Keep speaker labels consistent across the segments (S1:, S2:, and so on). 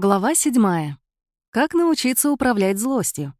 S1: Глава 7. Как научиться управлять злостью?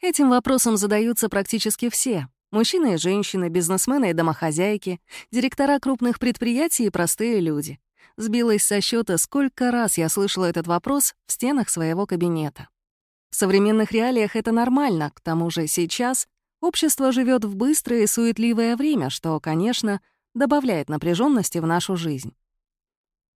S1: Этим вопросом задаются практически все. Мужчины и женщины, бизнесмены и домохозяйки, директора крупных предприятий и простые люди. Сбилась со счета, сколько раз я слышала этот вопрос в стенах своего кабинета. В современных реалиях это нормально, к тому же сейчас общество живет в быстрое и суетливое время, что, конечно, добавляет напряженности в нашу жизнь.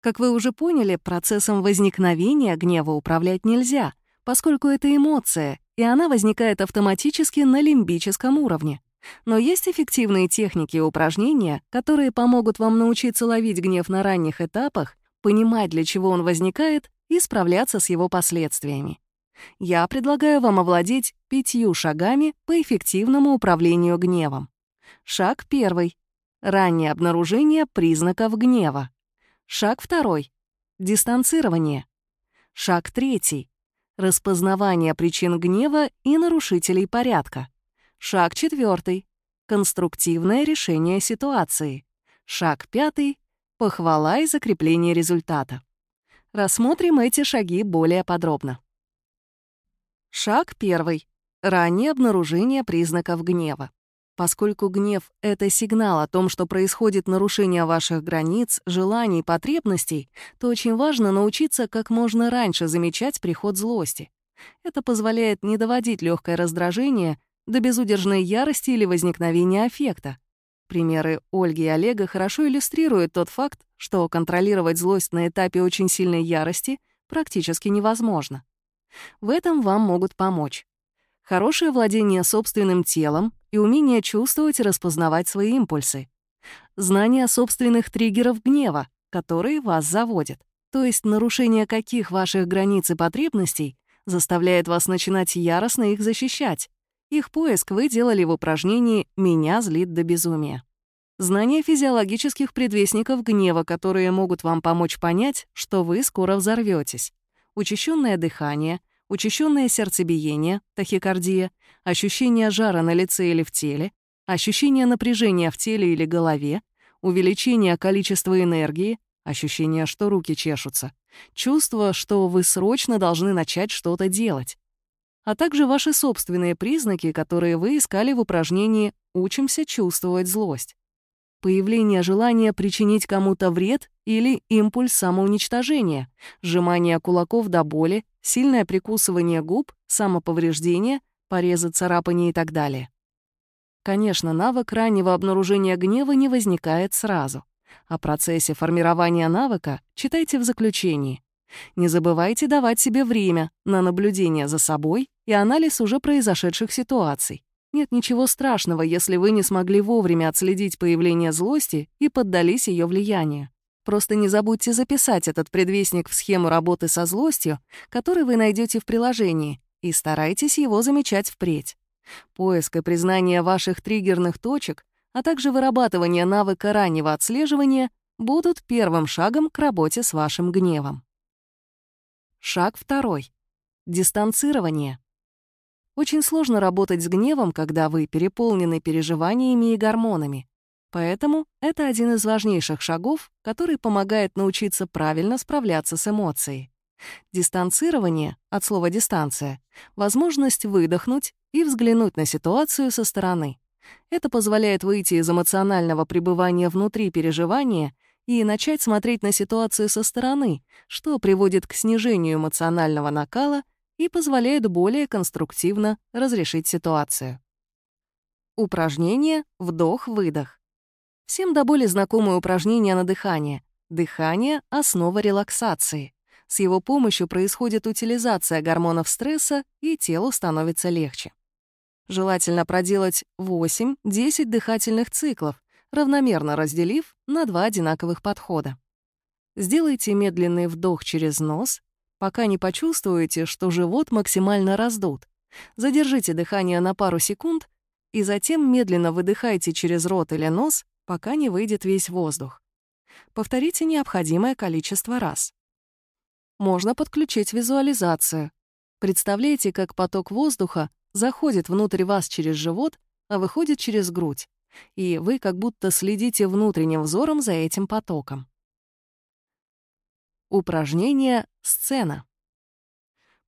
S1: Как вы уже поняли, процессом возникновения гнева управлять нельзя, поскольку это эмоция, и она возникает автоматически на лимбическом уровне. Но есть эффективные техники и упражнения, которые помогут вам научиться ловить гнев на ранних этапах, понимать, для чего он возникает, и справляться с его последствиями. Я предлагаю вам овладеть пятью шагами по эффективному управлению гневом. Шаг первый. Раннее обнаружение признаков гнева. Шаг второй — дистанцирование. Шаг третий — распознавание причин гнева и нарушителей порядка. Шаг четвертый — конструктивное решение ситуации. Шаг пятый — похвала и закрепление результата. Рассмотрим эти шаги более подробно. Шаг первый — раннее обнаружение признаков гнева. Поскольку гнев — это сигнал о том, что происходит нарушение ваших границ, желаний, потребностей, то очень важно научиться как можно раньше замечать приход злости. Это позволяет не доводить легкое раздражение до безудержной ярости или возникновения аффекта. Примеры Ольги и Олега хорошо иллюстрируют тот факт, что контролировать злость на этапе очень сильной ярости практически невозможно. В этом вам могут помочь. Хорошее владение собственным телом и умение чувствовать и распознавать свои импульсы. Знание собственных триггеров гнева, которые вас заводят. То есть нарушение каких ваших границ и потребностей заставляет вас начинать яростно их защищать. Их поиск вы делали в упражнении «Меня злит до безумия». Знание физиологических предвестников гнева, которые могут вам помочь понять, что вы скоро взорветесь. Учащенное дыхание — учащенное сердцебиение, тахикардия, ощущение жара на лице или в теле, ощущение напряжения в теле или голове, увеличение количества энергии, ощущение, что руки чешутся, чувство, что вы срочно должны начать что-то делать, а также ваши собственные признаки, которые вы искали в упражнении «Учимся чувствовать злость». Появление желания причинить кому-то вред или импульс самоуничтожения, сжимание кулаков до боли, сильное прикусывание губ, самоповреждение, порезы, царапания и так далее. Конечно, навык раннего обнаружения гнева не возникает сразу. О процессе формирования навыка читайте в заключении. Не забывайте давать себе время на наблюдение за собой и анализ уже произошедших ситуаций. Нет ничего страшного, если вы не смогли вовремя отследить появление злости и поддались ее влиянию. Просто не забудьте записать этот предвестник в схему работы со злостью, который вы найдете в приложении, и старайтесь его замечать впредь. Поиск и признание ваших триггерных точек, а также вырабатывание навыка раннего отслеживания будут первым шагом к работе с вашим гневом. Шаг второй. Дистанцирование. Очень сложно работать с гневом, когда вы переполнены переживаниями и гормонами. Поэтому это один из важнейших шагов, который помогает научиться правильно справляться с эмоцией. Дистанцирование, от слова «дистанция», — возможность выдохнуть и взглянуть на ситуацию со стороны. Это позволяет выйти из эмоционального пребывания внутри переживания и начать смотреть на ситуацию со стороны, что приводит к снижению эмоционального накала и позволяет более конструктивно разрешить ситуацию. Упражнение «Вдох-выдох». Всем до боли знакомое упражнение на дыхание. Дыхание — основа релаксации. С его помощью происходит утилизация гормонов стресса, и телу становится легче. Желательно проделать 8-10 дыхательных циклов, равномерно разделив на два одинаковых подхода. Сделайте медленный вдох через нос, пока не почувствуете, что живот максимально раздут. Задержите дыхание на пару секунд и затем медленно выдыхайте через рот или нос, пока не выйдет весь воздух. Повторите необходимое количество раз. Можно подключить визуализацию. Представляете, как поток воздуха заходит внутрь вас через живот, а выходит через грудь, и вы как будто следите внутренним взором за этим потоком. Упражнение «Сцена».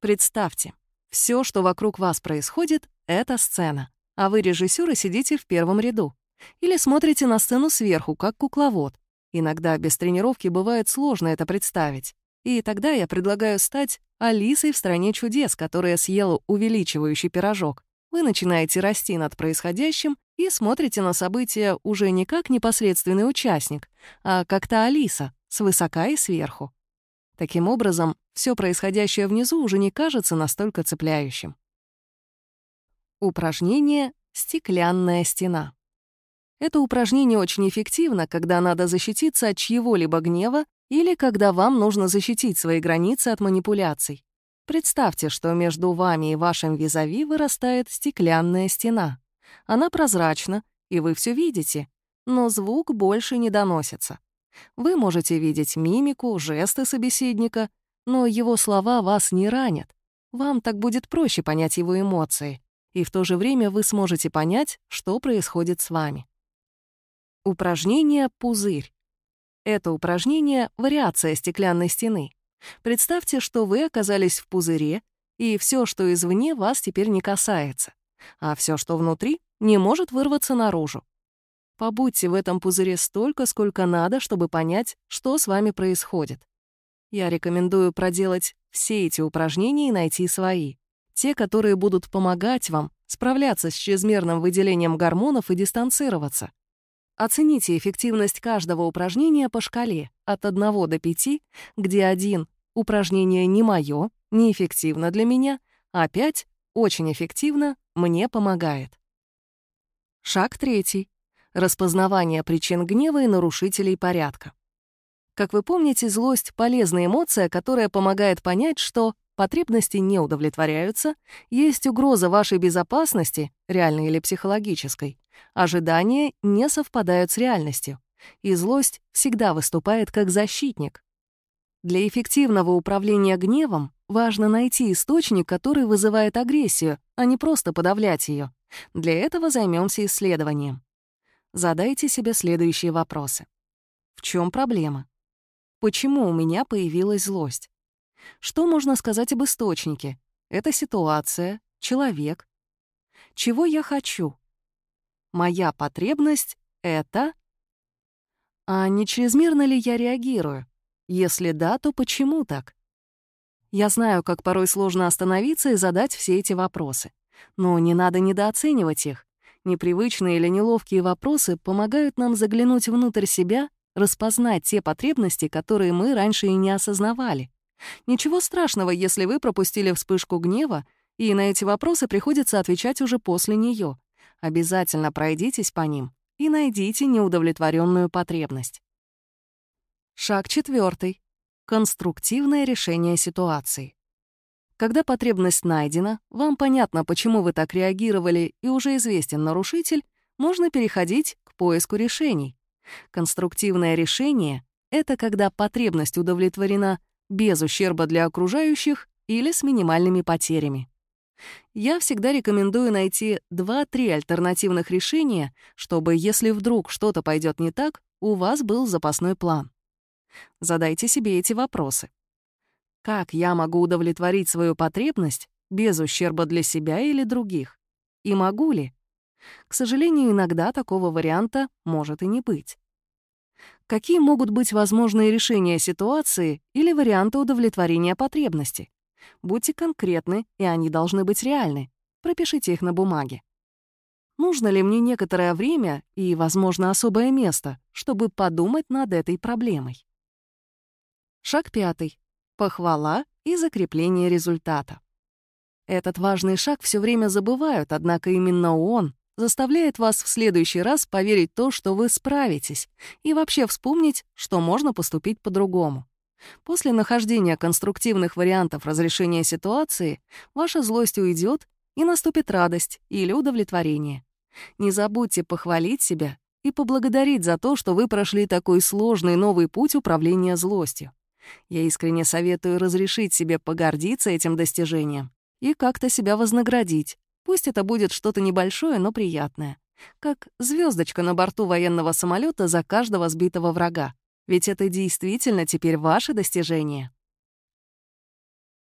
S1: Представьте, все, что вокруг вас происходит, — это сцена, а вы, режиссер, и сидите в первом ряду. Или смотрите на сцену сверху, как кукловод. Иногда без тренировки бывает сложно это представить. И тогда я предлагаю стать Алисой в «Стране чудес», которая съела увеличивающий пирожок. Вы начинаете расти над происходящим и смотрите на события уже не как непосредственный участник, а как то Алиса, свысока и сверху. Таким образом, все происходящее внизу уже не кажется настолько цепляющим. Упражнение «Стеклянная стена». Это упражнение очень эффективно, когда надо защититься от чьего-либо гнева или когда вам нужно защитить свои границы от манипуляций. Представьте, что между вами и вашим визави вырастает стеклянная стена. Она прозрачна, и вы все видите, но звук больше не доносится. Вы можете видеть мимику, жесты собеседника, но его слова вас не ранят. Вам так будет проще понять его эмоции, и в то же время вы сможете понять, что происходит с вами. Упражнение «Пузырь». Это упражнение — вариация стеклянной стены. Представьте, что вы оказались в пузыре, и все, что извне, вас теперь не касается, а все, что внутри, не может вырваться наружу. Побудьте в этом пузыре столько, сколько надо, чтобы понять, что с вами происходит. Я рекомендую проделать все эти упражнения и найти свои. Те, которые будут помогать вам справляться с чрезмерным выделением гормонов и дистанцироваться. Оцените эффективность каждого упражнения по шкале от 1 до 5, где 1 — упражнение не мое, неэффективно для меня, а 5 — очень эффективно, мне помогает. Шаг третий. Распознавание причин гнева и нарушителей порядка. Как вы помните, злость — полезная эмоция, которая помогает понять, что потребности не удовлетворяются, есть угроза вашей безопасности, реальной или психологической, ожидания не совпадают с реальностью, и злость всегда выступает как защитник. Для эффективного управления гневом важно найти источник, который вызывает агрессию, а не просто подавлять ее. Для этого займемся исследованием. Задайте себе следующие вопросы. В чем проблема? Почему у меня появилась злость? Что можно сказать об источнике? Это ситуация, человек. Чего я хочу? Моя потребность — это... А не чрезмерно ли я реагирую? Если да, то почему так? Я знаю, как порой сложно остановиться и задать все эти вопросы. Но не надо недооценивать их. Непривычные или неловкие вопросы помогают нам заглянуть внутрь себя, распознать те потребности, которые мы раньше и не осознавали. Ничего страшного, если вы пропустили вспышку гнева, и на эти вопросы приходится отвечать уже после нее. Обязательно пройдитесь по ним и найдите неудовлетворенную потребность. Шаг четвертый. Конструктивное решение ситуации. Когда потребность найдена, вам понятно, почему вы так реагировали, и уже известен нарушитель, можно переходить к поиску решений. Конструктивное решение — это когда потребность удовлетворена без ущерба для окружающих или с минимальными потерями. Я всегда рекомендую найти 2-3 альтернативных решения, чтобы, если вдруг что-то пойдет не так, у вас был запасной план. Задайте себе эти вопросы. Как я могу удовлетворить свою потребность без ущерба для себя или других? И могу ли? К сожалению, иногда такого варианта может и не быть. Какие могут быть возможные решения ситуации или варианты удовлетворения потребности? Будьте конкретны, и они должны быть реальны. Пропишите их на бумаге. Нужно ли мне некоторое время и, возможно, особое место, чтобы подумать над этой проблемой? Шаг пятый. Похвала и закрепление результата. Этот важный шаг все время забывают, однако именно он заставляет вас в следующий раз поверить то, что вы справитесь, и вообще вспомнить, что можно поступить по-другому. После нахождения конструктивных вариантов разрешения ситуации ваша злость уйдет, и наступит радость или удовлетворение. Не забудьте похвалить себя и поблагодарить за то, что вы прошли такой сложный новый путь управления злостью. Я искренне советую разрешить себе погордиться этим достижением и как-то себя вознаградить. Пусть это будет что-то небольшое, но приятное. Как звездочка на борту военного самолета за каждого сбитого врага. Ведь это действительно теперь ваше достижение.